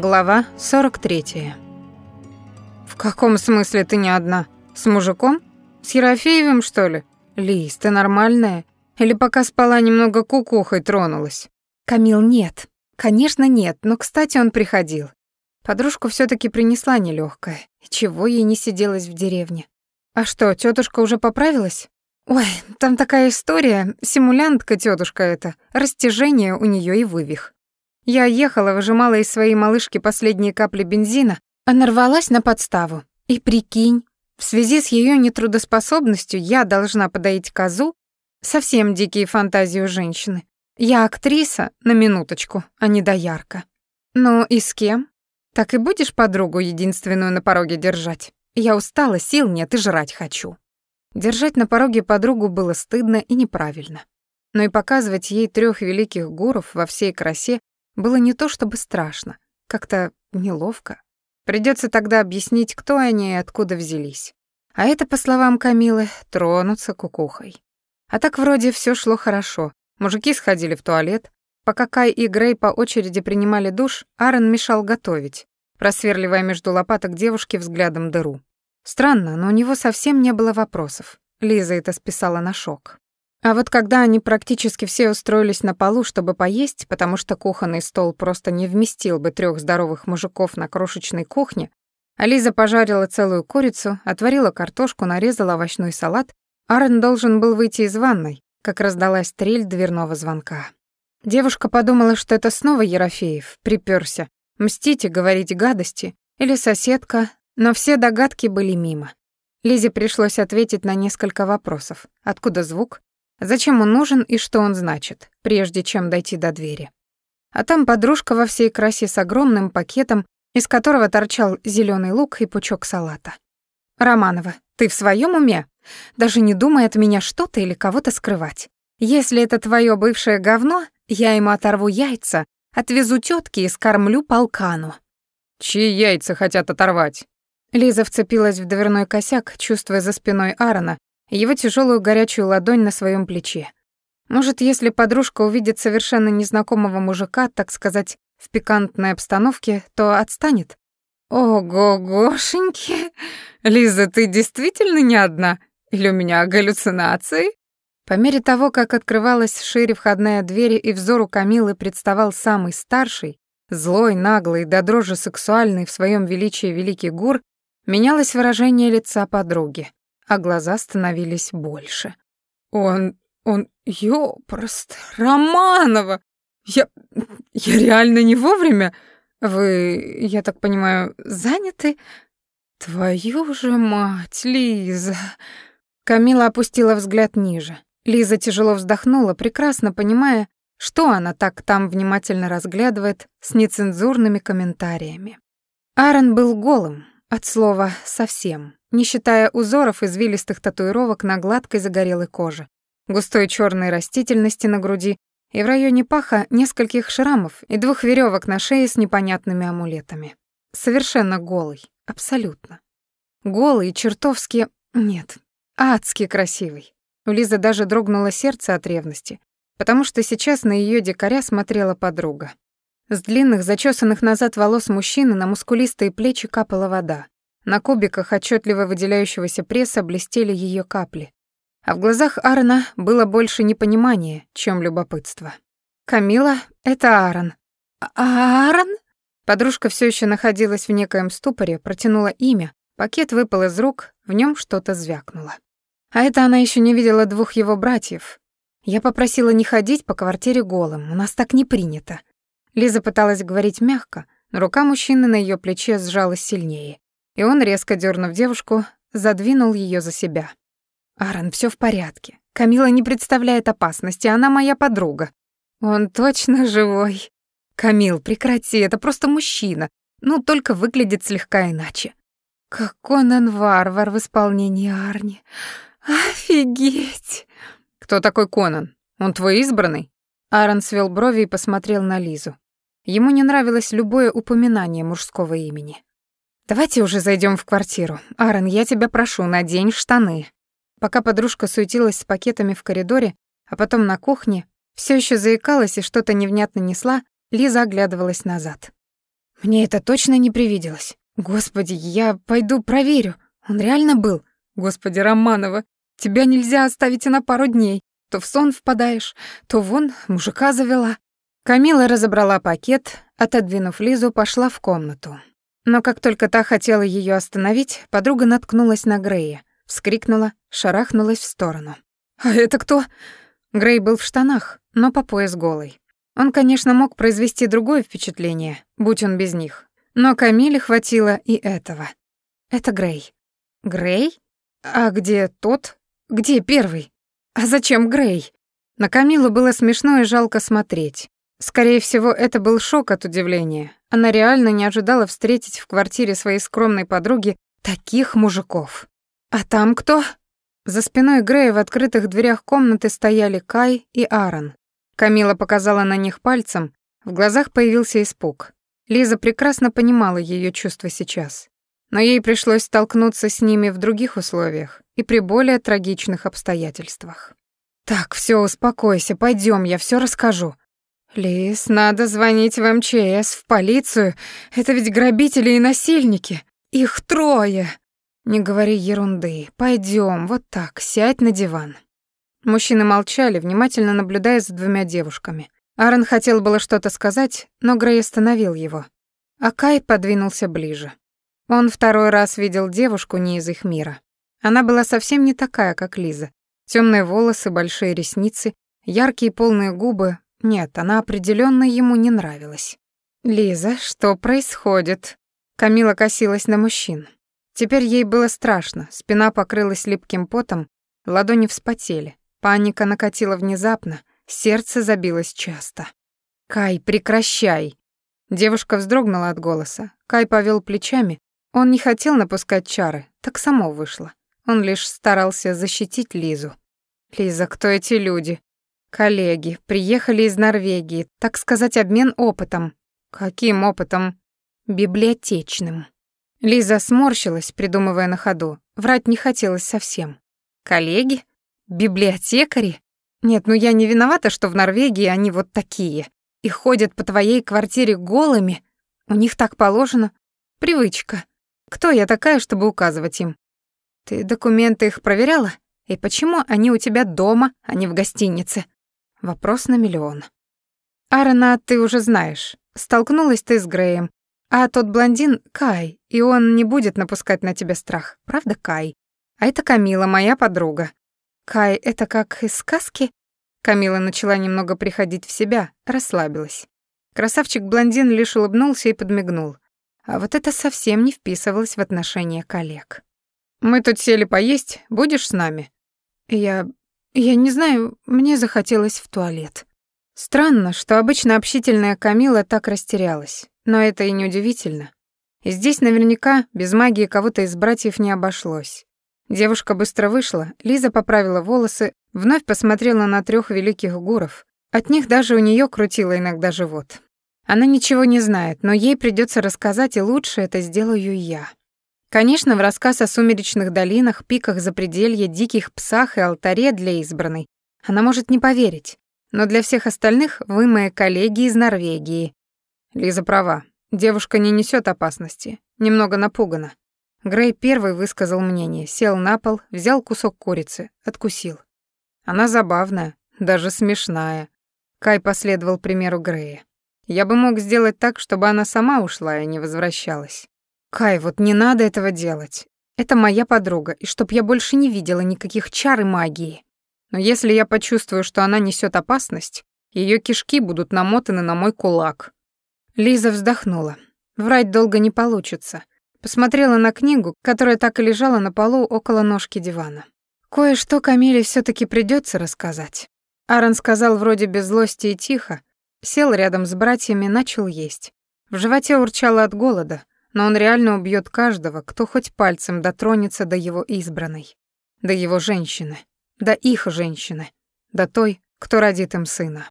Глава 43. «В каком смысле ты не одна? С мужиком? С Ерофеевым, что ли? Лиз, ты нормальная? Или пока спала немного кукухой тронулась?» «Камил, нет. Конечно, нет, но, кстати, он приходил. Подружку все таки принесла нелегкая. Чего ей не сиделось в деревне? А что, тетушка уже поправилась? Ой, там такая история, симулянтка тетушка эта, растяжение у нее и вывих. Я ехала, выжимала из своей малышки последние капли бензина, а нарвалась на подставу. И прикинь, в связи с ее нетрудоспособностью я должна подоить козу. Совсем дикие фантазии у женщины. Я актриса, на минуточку, а не доярка. Ну и с кем? Так и будешь подругу единственную на пороге держать? Я устала, сил нет и жрать хочу. Держать на пороге подругу было стыдно и неправильно. Но и показывать ей трех великих гуров во всей красе было не то чтобы страшно, как-то неловко. Придется тогда объяснить, кто они и откуда взялись. А это, по словам Камилы, тронуться кукухой. А так вроде все шло хорошо. Мужики сходили в туалет. Пока Кай и Грей по очереди принимали душ, Аарон мешал готовить, просверливая между лопаток девушки взглядом дыру. Странно, но у него совсем не было вопросов. Лиза это списала на шок. А вот когда они практически все устроились на полу, чтобы поесть, потому что кухонный стол просто не вместил бы трех здоровых мужиков на крошечной кухне, Ализа пожарила целую курицу, отварила картошку, нарезала овощной салат, Аарон должен был выйти из ванной, как раздалась стрель дверного звонка. Девушка подумала, что это снова Ерофеев, припёрся, мстить и говорить гадости, или соседка, но все догадки были мимо. Лизе пришлось ответить на несколько вопросов. Откуда звук? Зачем он нужен и что он значит, прежде чем дойти до двери. А там подружка во всей красе с огромным пакетом, из которого торчал зеленый лук и пучок салата. «Романова, ты в своем уме? Даже не думай от меня что-то или кого-то скрывать. Если это твое бывшее говно, я ему оторву яйца, отвезу тетке и скормлю полкану». «Чьи яйца хотят оторвать?» Лиза вцепилась в дверной косяк, чувствуя за спиной Аарона, его тяжелую горячую ладонь на своем плече. Может, если подружка увидит совершенно незнакомого мужика, так сказать, в пикантной обстановке, то отстанет? Ого-гошеньки! Лиза, ты действительно не одна? Или у меня галлюцинации? По мере того, как открывалась шире входная дверь и взору Камилы представал самый старший, злой, наглый, до дрожи сексуальный в своем величии великий гур, менялось выражение лица подруги а глаза становились больше. «Он... он... ёпрост... Романова! Я... я реально не вовремя? Вы, я так понимаю, заняты? Твою же мать, Лиза!» Камила опустила взгляд ниже. Лиза тяжело вздохнула, прекрасно понимая, что она так там внимательно разглядывает с нецензурными комментариями. Аарон был голым, от слова «совсем», не считая узоров извилистых татуировок на гладкой загорелой коже, густой черной растительности на груди и в районе паха нескольких шрамов и двух веревок на шее с непонятными амулетами. Совершенно голый, абсолютно. Голый, чертовски... нет, адски красивый. У Лизы даже дрогнуло сердце от ревности, потому что сейчас на ее дикаря смотрела подруга. С длинных, зачесанных назад волос мужчины на мускулистые плечи капала вода, на кубиках отчетливо выделяющегося пресса блестели ее капли. А в глазах Аарона было больше непонимания, чем любопытство. «Камила, это Аарон». «Аарон?» Подружка все еще находилась в некоем ступоре, протянула имя, пакет выпал из рук, в нем что-то звякнуло. А это она еще не видела двух его братьев. Я попросила не ходить по квартире голым, у нас так не принято. Лиза пыталась говорить мягко, но рука мужчины на ее плече сжалась сильнее и он, резко дернув девушку, задвинул ее за себя. «Аарон, все в порядке. Камила не представляет опасности, она моя подруга. Он точно живой. Камил, прекрати, это просто мужчина. Ну, только выглядит слегка иначе. Как он варвар в исполнении Арни. Офигеть!» «Кто такой Конан? Он твой избранный?» Аарон свел брови и посмотрел на Лизу. Ему не нравилось любое упоминание мужского имени. «Давайте уже зайдем в квартиру. Аарон, я тебя прошу, надень штаны». Пока подружка суетилась с пакетами в коридоре, а потом на кухне, все еще заикалась и что-то невнятно несла, Лиза оглядывалась назад. Мне это точно не привиделось. Господи, я пойду проверю. Он реально был. Господи, Романова, тебя нельзя оставить и на пару дней. То в сон впадаешь, то вон мужика завела. Камила разобрала пакет, отодвинув Лизу, пошла в комнату. Но как только та хотела ее остановить, подруга наткнулась на Грея, вскрикнула, шарахнулась в сторону. «А это кто?» Грей был в штанах, но по пояс голый. Он, конечно, мог произвести другое впечатление, будь он без них. Но Камиле хватило и этого. Это Грей. Грей? А где тот? Где первый? А зачем Грей? На Камилу было смешно и жалко смотреть. Скорее всего, это был шок от удивления. Она реально не ожидала встретить в квартире своей скромной подруги таких мужиков. А там кто? За спиной Грея в открытых дверях комнаты стояли Кай и Аарон. Камила показала на них пальцем, в глазах появился испуг. Лиза прекрасно понимала ее чувства сейчас. Но ей пришлось столкнуться с ними в других условиях и при более трагичных обстоятельствах. «Так, все, успокойся, пойдем, я все расскажу». «Лиз, надо звонить в МЧС, в полицию. Это ведь грабители и насильники. Их трое!» «Не говори ерунды. Пойдем, вот так, сядь на диван». Мужчины молчали, внимательно наблюдая за двумя девушками. Аарон хотел было что-то сказать, но Грей остановил его. А Кай подвинулся ближе. Он второй раз видел девушку не из их мира. Она была совсем не такая, как Лиза. Темные волосы, большие ресницы, яркие полные губы. Нет, она определенно ему не нравилась. «Лиза, что происходит?» Камила косилась на мужчин. Теперь ей было страшно, спина покрылась липким потом, ладони вспотели. Паника накатила внезапно, сердце забилось часто. «Кай, прекращай!» Девушка вздрогнула от голоса. Кай повел плечами. Он не хотел напускать чары, так само вышло. Он лишь старался защитить Лизу. «Лиза, кто эти люди?» «Коллеги, приехали из Норвегии, так сказать, обмен опытом». «Каким опытом?» «Библиотечным». Лиза сморщилась, придумывая на ходу. Врать не хотелось совсем. «Коллеги? Библиотекари? Нет, ну я не виновата, что в Норвегии они вот такие. И ходят по твоей квартире голыми. У них так положено. Привычка. Кто я такая, чтобы указывать им? Ты документы их проверяла? И почему они у тебя дома, а не в гостинице? Вопрос на миллион. Аарона ты уже знаешь. Столкнулась ты с Греем. А тот блондин — Кай, и он не будет напускать на тебя страх. Правда, Кай? А это Камила, моя подруга. Кай, это как из сказки? Камила начала немного приходить в себя, расслабилась. Красавчик-блондин лишь улыбнулся и подмигнул. А вот это совсем не вписывалось в отношения коллег. «Мы тут сели поесть, будешь с нами?» «Я... я не знаю, мне захотелось в туалет». Странно, что обычно общительная Камила так растерялась, но это и не удивительно. Здесь наверняка без магии кого-то из братьев не обошлось. Девушка быстро вышла, Лиза поправила волосы, вновь посмотрела на трех великих гуров. От них даже у нее крутило иногда живот. Она ничего не знает, но ей придется рассказать, и лучше это сделаю я. Конечно, в рассказ о сумеречных долинах, пиках запределья, диких псах и алтаре для избранной она может не поверить, но для всех остальных вы мои коллеги из Норвегии. Лиза права. Девушка не несет опасности, немного напугана. Грей первый высказал мнение, сел на пол, взял кусок курицы, откусил. Она забавная, даже смешная. Кай последовал примеру Грея. Я бы мог сделать так, чтобы она сама ушла и не возвращалась. Кай, вот не надо этого делать. Это моя подруга, и чтоб я больше не видела никаких чар и магии. Но если я почувствую, что она несет опасность, ее кишки будут намотаны на мой кулак. Лиза вздохнула. Врать долго не получится. Посмотрела на книгу, которая так и лежала на полу около ножки дивана. Кое-что Камиле все таки придется рассказать. Аарон сказал вроде без злости и тихо, сел рядом с братьями, начал есть. В животе урчало от голода, но он реально убьет каждого, кто хоть пальцем дотронется до его избранной, до его женщины, до их женщины, до той, кто родит им сына.